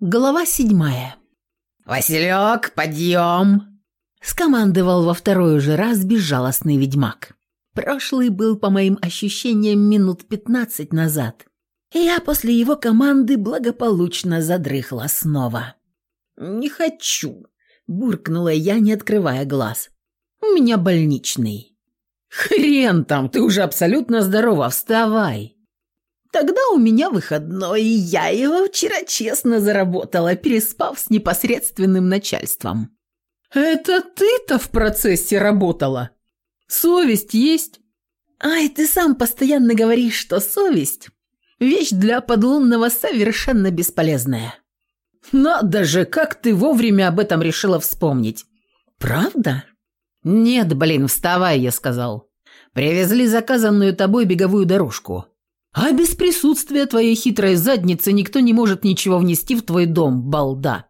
Глава седьмая. «Василек, подъем!» Скомандовал во второй уже раз безжалостный ведьмак. Прошлый был, по моим ощущениям, минут пятнадцать назад. И я после его команды благополучно задрыхла снова. «Не хочу», – буркнула я, не открывая глаз. «У меня больничный». «Хрен там, ты уже абсолютно здорова, вставай!» Тогда у меня выходной, и я его вчера честно заработала, переспав с непосредственным начальством. Это ты-то в процессе работала? Совесть есть? Ай, ты сам постоянно говоришь, что совесть – вещь для подлунного совершенно бесполезная. Надо же, как ты вовремя об этом решила вспомнить. Правда? Нет, блин, вставай, я сказал. Привезли заказанную тобой беговую дорожку. А без присутствия твоей хитрой задницы никто не может ничего внести в твой дом, балда.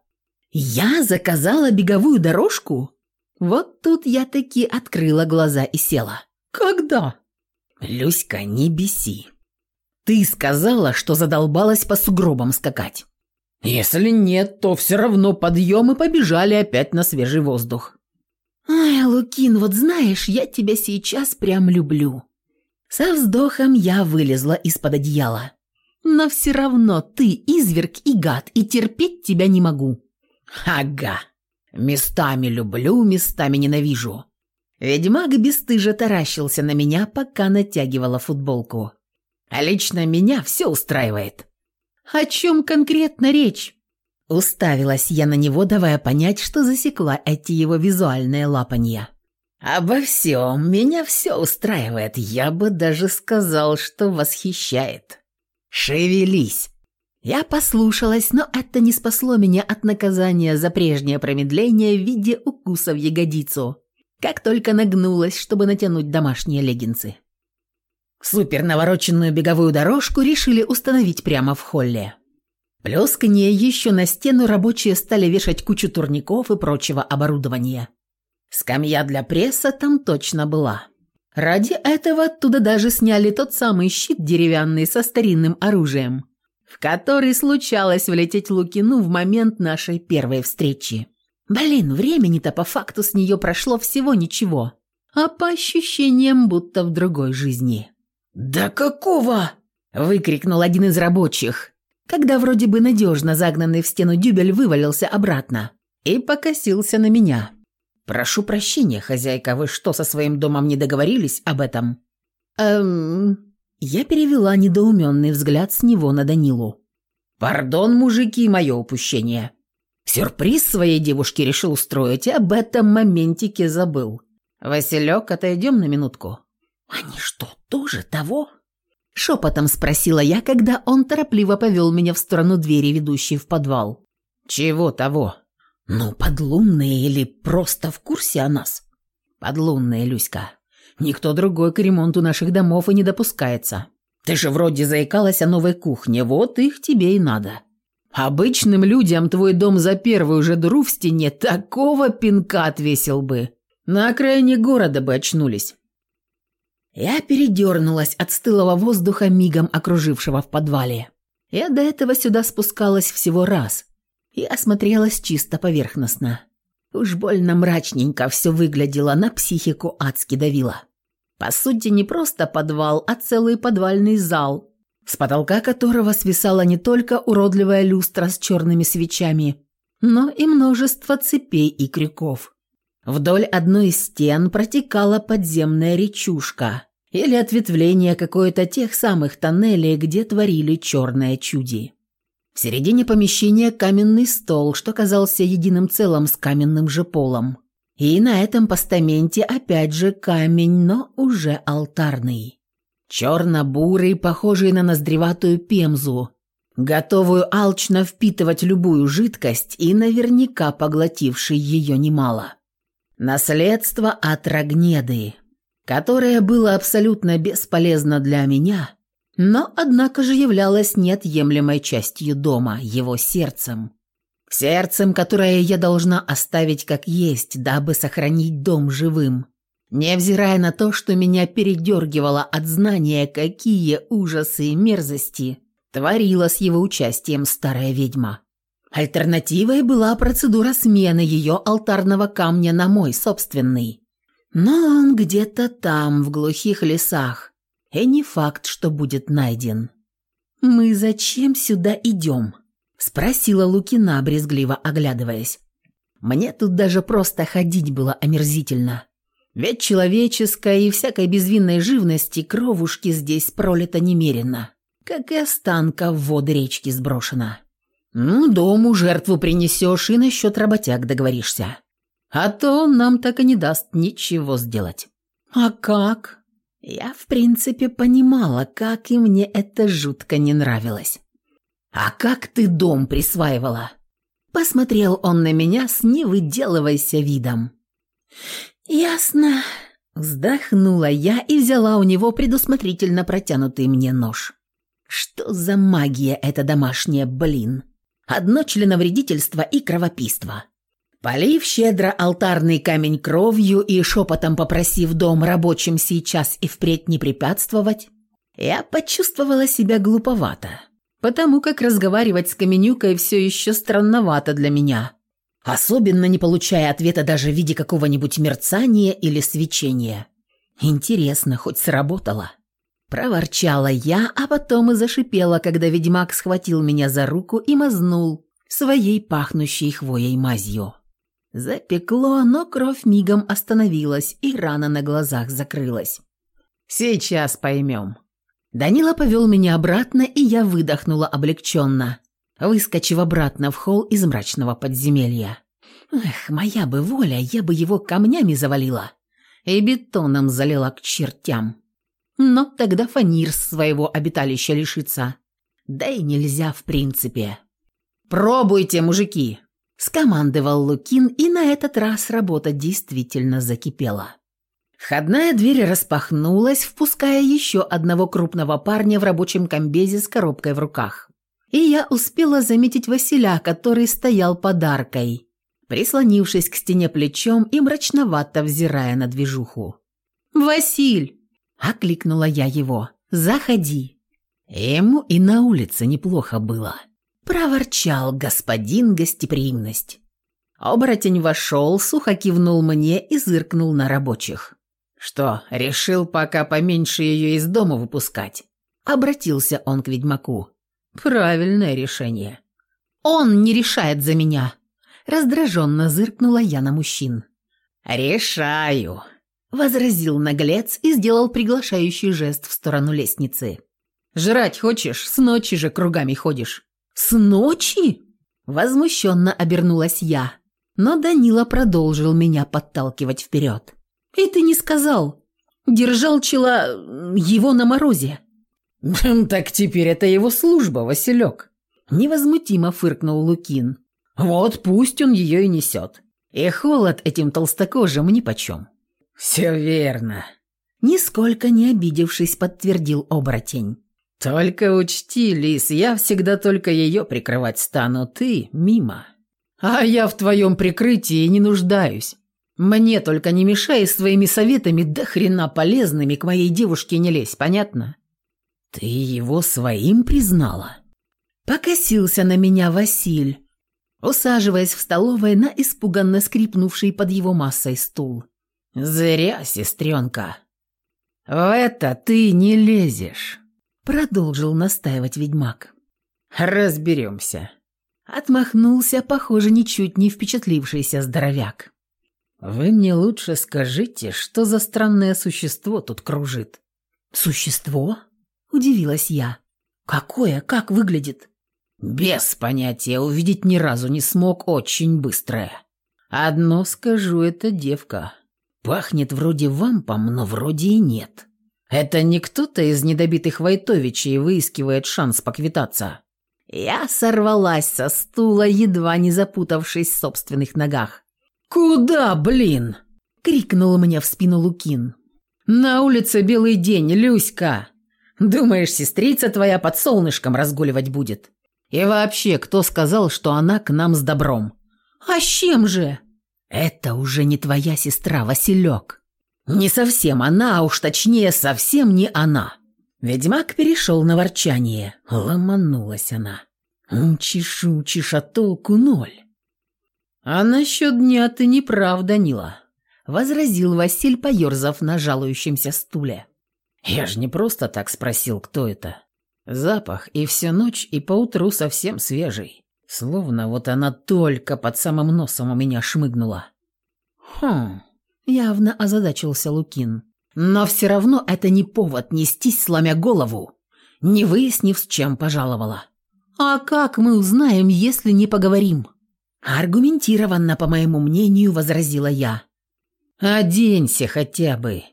Я заказала беговую дорожку? Вот тут я таки открыла глаза и села. Когда? Люська, не беси. Ты сказала, что задолбалась по сугробам скакать. Если нет, то все равно подъем и побежали опять на свежий воздух. Ай, Лукин, вот знаешь, я тебя сейчас прям люблю. Со вздохом я вылезла из-под одеяла. Но все равно ты изверг и гад, и терпеть тебя не могу. Ага. Местами люблю, местами ненавижу. Ведьмак бесстыже таращился на меня, пока натягивала футболку. А лично меня все устраивает. О чем конкретно речь? Уставилась я на него, давая понять, что засекла эти его визуальные лапанья. «Обо всем. Меня все устраивает. Я бы даже сказал, что восхищает. Шевелись!» Я послушалась, но это не спасло меня от наказания за прежнее промедление в виде укуса в ягодицу, как только нагнулась, чтобы натянуть домашние леггинсы. Супер навороченную беговую дорожку решили установить прямо в холле. Плюс к ней еще на стену рабочие стали вешать кучу турников и прочего оборудования. Скамья для пресса там точно была. Ради этого оттуда даже сняли тот самый щит деревянный со старинным оружием, в который случалось влететь Лукину в момент нашей первой встречи. Блин, времени-то по факту с нее прошло всего ничего, а по ощущениям будто в другой жизни. «Да какого?» – выкрикнул один из рабочих, когда вроде бы надежно загнанный в стену дюбель вывалился обратно и покосился на меня. «Прошу прощения, хозяйка, вы что, со своим домом не договорились об этом?» «Эм...» Я перевела недоуменный взгляд с него на Данилу. «Пардон, мужики, мое упущение. Сюрприз своей девушке решил устроить, и об этом моментике забыл. Василек, отойдем на минутку». «Они что, тоже того?» Шепотом спросила я, когда он торопливо повел меня в сторону двери, ведущей в подвал. «Чего того?» «Ну, подлунные или просто в курсе о нас?» «Подлунные, Люська. Никто другой к ремонту наших домов и не допускается. Ты же вроде заикалась о новой кухне, вот их тебе и надо. Обычным людям твой дом за первую же дыру в стене такого пинка отвесил бы. На окраине города бы очнулись». Я передернулась от стылого воздуха, мигом окружившего в подвале. Я до этого сюда спускалась всего раз, и осмотрелась чисто поверхностно. Уж больно мрачненько все выглядело, на психику адски давило. По сути, не просто подвал, а целый подвальный зал, с потолка которого свисала не только уродливая люстра с черными свечами, но и множество цепей и крюков. Вдоль одной из стен протекала подземная речушка или ответвление какое-то тех самых тоннелей, где творили черное чуди. В середине помещения каменный стол, что казался единым целым с каменным же полом. И на этом постаменте опять же камень, но уже алтарный. Черно-бурый, похожий на ноздреватую пемзу, готовую алчно впитывать любую жидкость и наверняка поглотивший ее немало. Наследство от Рогнеды, которое было абсолютно бесполезно для меня – но, однако же, являлась неотъемлемой частью дома, его сердцем. Сердцем, которое я должна оставить как есть, дабы сохранить дом живым, невзирая на то, что меня передергивало от знания, какие ужасы и мерзости творила с его участием старая ведьма. Альтернативой была процедура смены ее алтарного камня на мой собственный. Но он где-то там, в глухих лесах, и не факт, что будет найден. «Мы зачем сюда идем?» – спросила Лукина, брезгливо оглядываясь. «Мне тут даже просто ходить было омерзительно. Ведь человеческой и всякой безвинной живности кровушки здесь пролито немерено, как и останка в воды речки сброшена. Ну, дому жертву принесешь и насчет работяг договоришься. А то он нам так и не даст ничего сделать». «А как?» Я, в принципе, понимала, как и мне это жутко не нравилось. «А как ты дом присваивала?» Посмотрел он на меня с невыделывайся видом. «Ясно». Вздохнула я и взяла у него предусмотрительно протянутый мне нож. «Что за магия эта домашняя, блин? Одно членовредительство и кровопийство. Полив щедро алтарный камень кровью и шепотом попросив дом рабочим сейчас и впредь не препятствовать, я почувствовала себя глуповато, потому как разговаривать с Каменюкой все еще странновато для меня, особенно не получая ответа даже в виде какого-нибудь мерцания или свечения. Интересно, хоть сработало. Проворчала я, а потом и зашипела, когда ведьмак схватил меня за руку и мазнул своей пахнущей хвоей мазью. Запекло, но кровь мигом остановилась, и рана на глазах закрылась. «Сейчас поймем». Данила повел меня обратно, и я выдохнула облегченно, выскочив обратно в холл из мрачного подземелья. Эх, моя бы воля, я бы его камнями завалила и бетоном залила к чертям. Но тогда Фанир своего обиталища лишится. Да и нельзя в принципе. «Пробуйте, мужики!» Скомандовал Лукин, и на этот раз работа действительно закипела. Входная дверь распахнулась, впуская еще одного крупного парня в рабочем комбезе с коробкой в руках. И я успела заметить Василя, который стоял подаркой, прислонившись к стене плечом и мрачновато взирая на движуху. «Василь!» – окликнула я его. «Заходи!» Ему и на улице неплохо было проворчал господин гостеприимность. Оборотень вошел, сухо кивнул мне и зыркнул на рабочих. «Что, решил пока поменьше ее из дома выпускать?» Обратился он к ведьмаку. «Правильное решение». «Он не решает за меня!» Раздраженно зыркнула я на мужчин. «Решаю!» Возразил наглец и сделал приглашающий жест в сторону лестницы. «Жрать хочешь? С ночи же кругами ходишь». «С ночи?» Возмущенно обернулась я, но Данила продолжил меня подталкивать вперед. «И ты не сказал. Держал чела... его на морозе». «Так теперь это его служба, Василек», – невозмутимо фыркнул Лукин. «Вот пусть он ее и несет. И холод этим толстокожим нипочем». «Все верно», – нисколько не обидевшись, подтвердил оборотень. «Только учти, Лис, я всегда только ее прикрывать стану, ты мимо. А я в твоем прикрытии не нуждаюсь. Мне только не мешай своими советами до хрена полезными к моей девушке не лезь, понятно?» «Ты его своим признала?» Покосился на меня Василь, усаживаясь в столовой на испуганно скрипнувший под его массой стул. «Зря, сестренка. В это ты не лезешь». Продолжил настаивать ведьмак. «Разберемся». Отмахнулся, похоже, ничуть не впечатлившийся здоровяк. «Вы мне лучше скажите, что за странное существо тут кружит?» «Существо?» – удивилась я. «Какое? Как выглядит?» «Без понятия, увидеть ни разу не смог, очень быстрое. Одно скажу, это девка. Пахнет вроде вампом, но вроде и нет. Это не кто-то из недобитых Войтовичей выискивает шанс поквитаться. Я сорвалась со стула, едва не запутавшись в собственных ногах. «Куда, блин?» — крикнул мне в спину Лукин. «На улице белый день, Люська! Думаешь, сестрица твоя под солнышком разгуливать будет? И вообще, кто сказал, что она к нам с добром?» «А с чем же?» «Это уже не твоя сестра, Василек. Не совсем она, а уж точнее, совсем не она. Ведьмак перешел на ворчание. Ломанулась она. Учишь, учишь, а толку ноль. А насчет дня ты не прав, Данила, возразил Василь, поерзав на жалующемся стуле. Я же не просто так спросил, кто это. Запах и всю ночь, и поутру совсем свежий. Словно вот она только под самым носом у меня шмыгнула. Хм, явно озадачился Лукин. Но все равно это не повод нестись, сломя голову, не выяснив, с чем пожаловала. А как мы узнаем, если не поговорим? Аргументированно, по моему мнению, возразила я. «Оденься хотя бы!»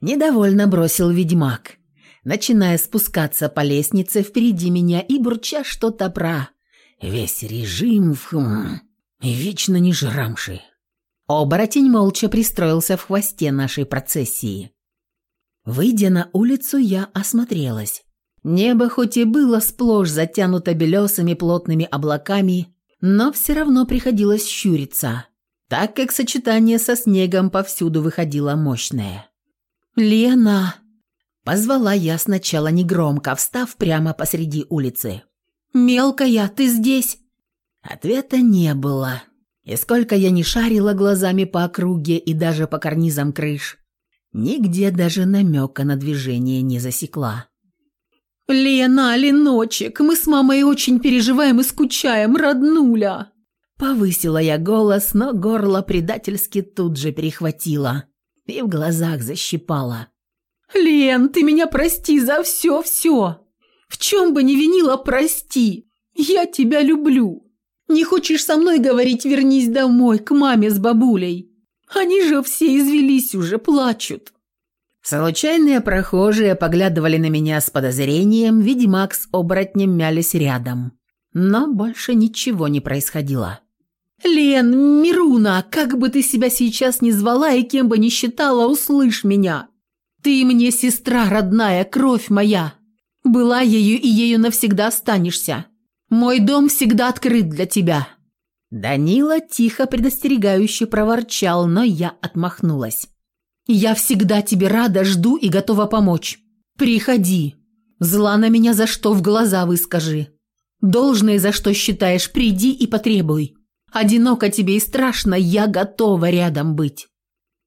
Недовольно бросил ведьмак, начиная спускаться по лестнице впереди меня и бурча что-то про «весь режим в... Хм, вечно не жрамши». Оборотень молча пристроился в хвосте нашей процессии. Выйдя на улицу, я осмотрелась. Небо хоть и было сплошь затянуто белесыми плотными облаками, но все равно приходилось щуриться, так как сочетание со снегом повсюду выходило мощное. «Лена!» – позвала я сначала негромко, встав прямо посреди улицы. «Мелкая, ты здесь?» Ответа не было. И сколько я не шарила глазами по округе и даже по карнизам крыш, нигде даже намека на движение не засекла. «Лена, Леночек, мы с мамой очень переживаем и скучаем, роднуля!» Повысила я голос, но горло предательски тут же перехватило и в глазах защипало. «Лен, ты меня прости за все-все! В чем бы ни винила, прости! Я тебя люблю! Не хочешь со мной говорить, вернись домой, к маме с бабулей! Они же все извелись уже, плачут!» Случайные прохожие поглядывали на меня с подозрением, ведьмак с оборотнем мялись рядом. Но больше ничего не происходило. «Лен, Мируна, как бы ты себя сейчас ни звала и кем бы ни считала, услышь меня! Ты мне сестра родная, кровь моя! Была ею и ею навсегда останешься! Мой дом всегда открыт для тебя!» Данила тихо предостерегающе проворчал, но я отмахнулась. Я всегда тебе рада, жду и готова помочь. Приходи. Зла на меня за что в глаза выскажи. Должное за что считаешь, приди и потребуй. Одиноко тебе и страшно, я готова рядом быть».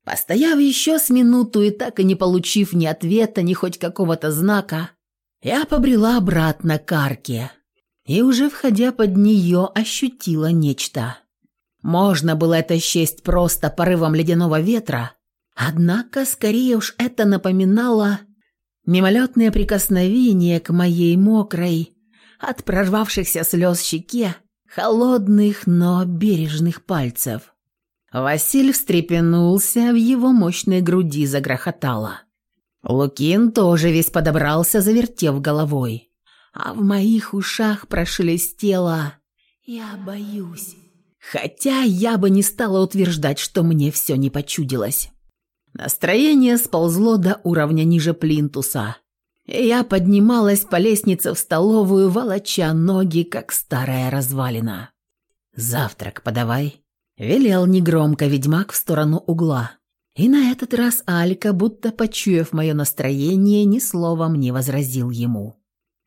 Постояв еще с минуту и так и не получив ни ответа, ни хоть какого-то знака, я побрела обратно к арке и уже входя под нее ощутила нечто. Можно было это счесть просто порывом ледяного ветра, Однако, скорее уж, это напоминало мимолетное прикосновение к моей мокрой, от прорвавшихся слез щеке, холодных, но бережных пальцев. Василь встрепенулся, в его мощной груди загрохотало. Лукин тоже весь подобрался, завертев головой. А в моих ушах прошелестело «Я боюсь». Хотя я бы не стала утверждать, что мне все не почудилось. Настроение сползло до уровня ниже плинтуса. Я поднималась по лестнице в столовую, волоча ноги, как старая развалина. «Завтрак подавай», — велел негромко ведьмак в сторону угла. И на этот раз Алька, будто почуяв мое настроение, ни словом не возразил ему.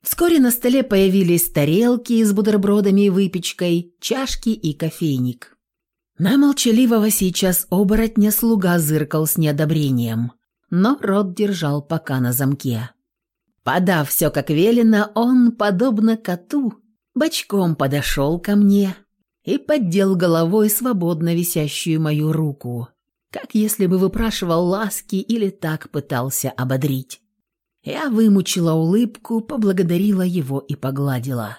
Вскоре на столе появились тарелки с бутербродами и выпечкой, чашки и кофейник. На молчаливого сейчас оборотня слуга зыркал с неодобрением, но рот держал пока на замке. Подав все как велено, он, подобно коту, бочком подошел ко мне и поддел головой свободно висящую мою руку, как если бы выпрашивал ласки или так пытался ободрить. Я вымучила улыбку, поблагодарила его и погладила.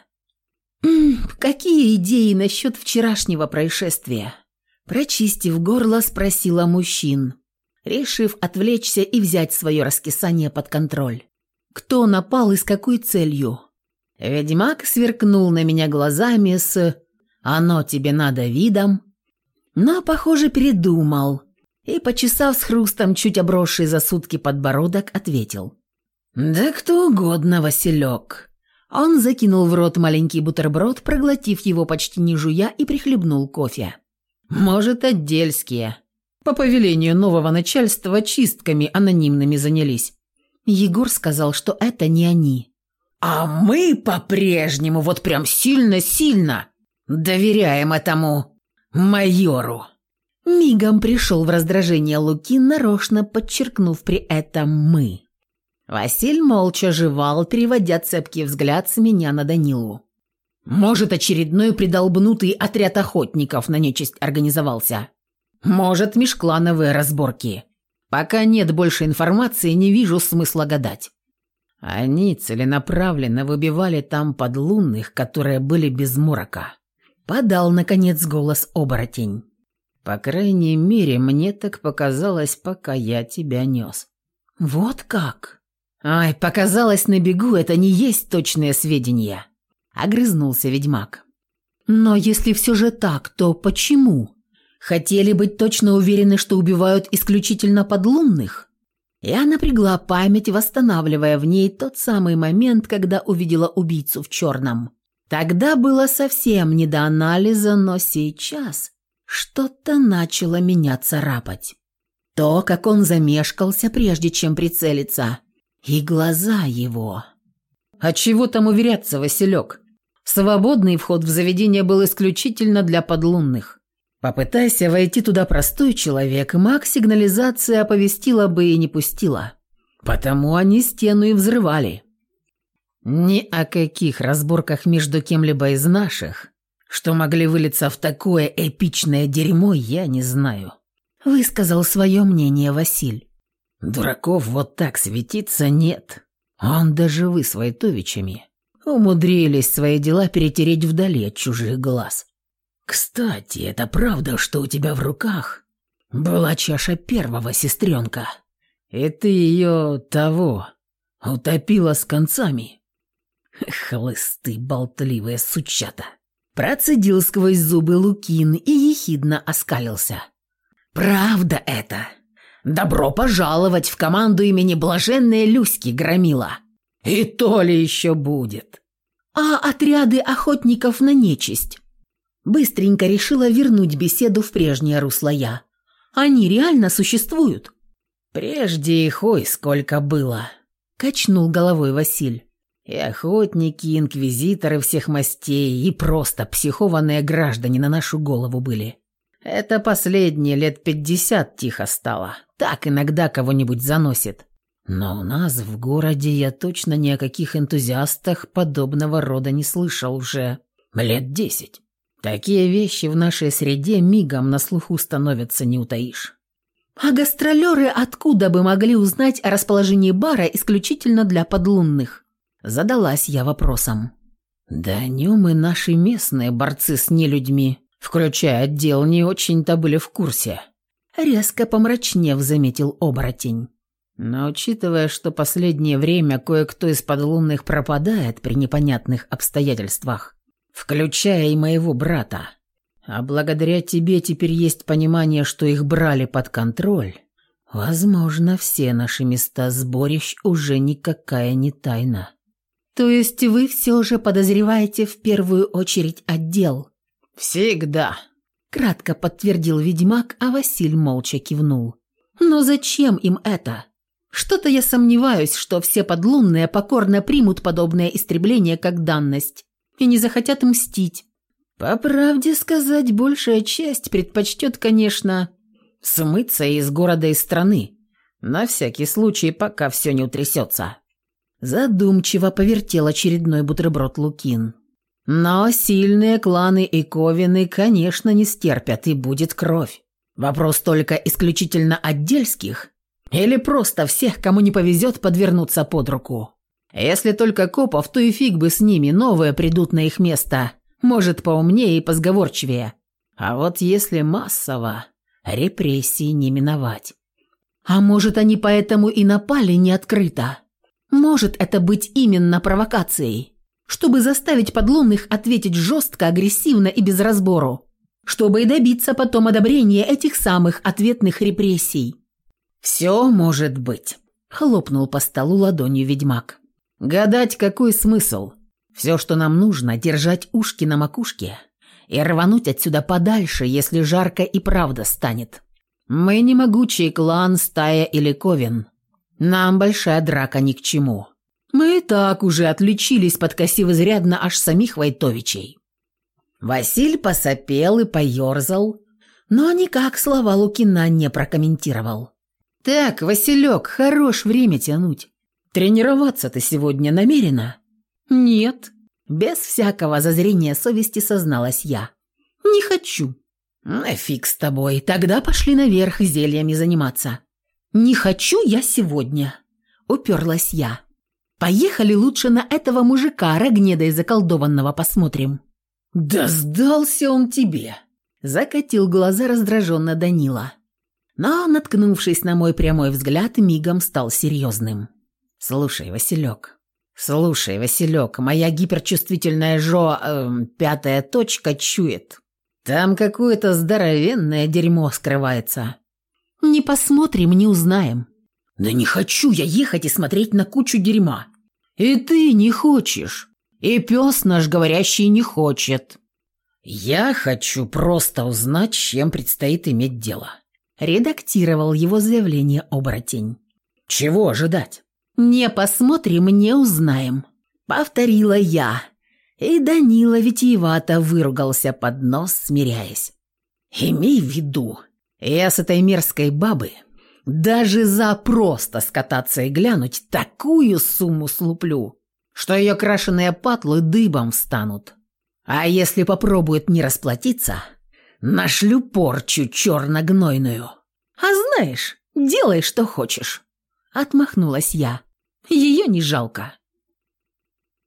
«М -м, «Какие идеи насчет вчерашнего происшествия?» Прочистив горло, спросила мужчин, решив отвлечься и взять свое раскисание под контроль. «Кто напал и с какой целью?» Ведьмак сверкнул на меня глазами с «Оно тебе надо видом», но, похоже, передумал и, почесав с хрустом чуть обросший за сутки подбородок, ответил. «Да кто угодно, Василек». Он закинул в рот маленький бутерброд, проглотив его почти не жуя и прихлебнул кофе. Может, отдельские. По повелению нового начальства чистками анонимными занялись. Егор сказал, что это не они. А мы по-прежнему вот прям сильно-сильно доверяем этому майору. Мигом пришел в раздражение Луки, нарочно подчеркнув при этом «мы». Василь молча жевал, переводя цепкий взгляд с меня на Данилу. «Может, очередной придолбнутый отряд охотников на нечисть организовался. Может, межклановые разборки. Пока нет больше информации, не вижу смысла гадать. Они целенаправленно выбивали там подлунных, которые были без морока. Подал, наконец, голос оборотень. По крайней мере, мне так показалось, пока я тебя нес. Вот как? Ай, показалось на бегу, это не есть точные сведения. Огрызнулся ведьмак. Но если все же так, то почему? Хотели быть точно уверены, что убивают исключительно подлунных? Я напрягла память, восстанавливая в ней тот самый момент, когда увидела убийцу в черном. Тогда было совсем не до анализа, но сейчас что-то начало меня царапать. То, как он замешкался, прежде чем прицелиться, и глаза его. А чего там уверяться, Василек? Свободный вход в заведение был исключительно для подлунных. Попытайся войти туда простой человек, маг сигнализация оповестила бы и не пустила. Потому они стену и взрывали. Ни о каких разборках между кем-либо из наших, что могли вылиться в такое эпичное дерьмо, я не знаю. Высказал свое мнение Василь. Дураков вот так светиться нет. Он даже вы с Войтовичами умудрились свои дела перетереть вдали от чужих глаз. «Кстати, это правда, что у тебя в руках была чаша первого, сестренка? И ты ее того утопила с концами?» «Хлысты, болтливые сучата!» Процедил сквозь зубы Лукин и ехидно оскалился. «Правда это! Добро пожаловать в команду имени Блаженной Люськи Громила! И то ли еще будет!» «А отряды охотников на нечисть?» Быстренько решила вернуть беседу в прежнее русло я. Они реально существуют. Прежде их ой сколько было, качнул головой Василь. И охотники, и инквизиторы всех мастей, и просто психованные граждане на нашу голову были. Это последние лет пятьдесят тихо стало. Так иногда кого-нибудь заносит. Но у нас в городе я точно ни о каких энтузиастах подобного рода не слышал уже лет десять. Такие вещи в нашей среде мигом на слуху становятся, не утаишь. А гастролеры откуда бы могли узнать о расположении бара исключительно для подлунных? Задалась я вопросом. Да о нем и наши местные борцы с нелюдьми, включая отдел, не очень-то были в курсе. Резко помрачнев, заметил оборотень. Но учитывая, что последнее время кое-кто из подлунных пропадает при непонятных обстоятельствах, включая и моего брата. А благодаря тебе теперь есть понимание, что их брали под контроль. Возможно, все наши места сборищ уже никакая не тайна. То есть вы все же подозреваете в первую очередь отдел? Всегда. Кратко подтвердил ведьмак, а Василь молча кивнул. Но зачем им это? Что-то я сомневаюсь, что все подлунные покорно примут подобное истребление как данность и не захотят мстить. По правде сказать, большая часть предпочтет, конечно, смыться из города и страны. На всякий случай, пока все не утрясется. Задумчиво повертел очередной бутерброд Лукин. Но сильные кланы и ковины, конечно, не стерпят, и будет кровь. Вопрос только исключительно отдельских или просто всех, кому не повезет подвернуться под руку. Если только копов, то и фиг бы с ними, новые придут на их место. Может, поумнее и позговорчивее. А вот если массово, репрессии не миновать. А может, они поэтому и напали не открыто? Может это быть именно провокацией? Чтобы заставить подлунных ответить жестко, агрессивно и без разбору. Чтобы и добиться потом одобрения этих самых ответных репрессий. «Все может быть», — хлопнул по столу ладонью ведьмак. Гадать какой смысл? Все, что нам нужно, держать ушки на макушке и рвануть отсюда подальше, если жарко и правда станет. Мы не могучий клан, стая или ковен. Нам большая драка ни к чему. Мы и так уже отличились, подкосив изрядно аж самих Войтовичей. Василь посопел и поерзал, но никак слова Лукина не прокомментировал. «Так, Василек, хорош время тянуть. Тренироваться ты сегодня намерена?» «Нет», – без всякого зазрения совести созналась я. «Не хочу». «А фиг с тобой, тогда пошли наверх зельями заниматься». «Не хочу я сегодня», – уперлась я. «Поехали лучше на этого мужика, рогнедой заколдованного, посмотрим». «Да сдался он тебе!» – закатил глаза раздраженно Данила. Но, наткнувшись на мой прямой взгляд, мигом стал серьезным. «Слушай, Василек, слушай, Василек, моя гиперчувствительная жо... Э, пятая точка чует. Там какое-то здоровенное дерьмо скрывается». «Не посмотрим, не узнаем». «Да не хочу я ехать и смотреть на кучу дерьма». «И ты не хочешь. И пес наш говорящий не хочет». «Я хочу просто узнать, с чем предстоит иметь дело», – редактировал его заявление оборотень. «Чего ожидать?» «Не посмотрим, не узнаем», – повторила я. И Данила витиевато выругался под нос, смиряясь. «Имей в виду, я с этой мерзкой бабы даже за просто скататься и глянуть такую сумму слуплю, что ее крашеные патлы дыбом встанут. А если попробует не расплатиться, нашлю порчу черно-гнойную. А знаешь, делай, что хочешь. Отмахнулась я. Ее не жалко.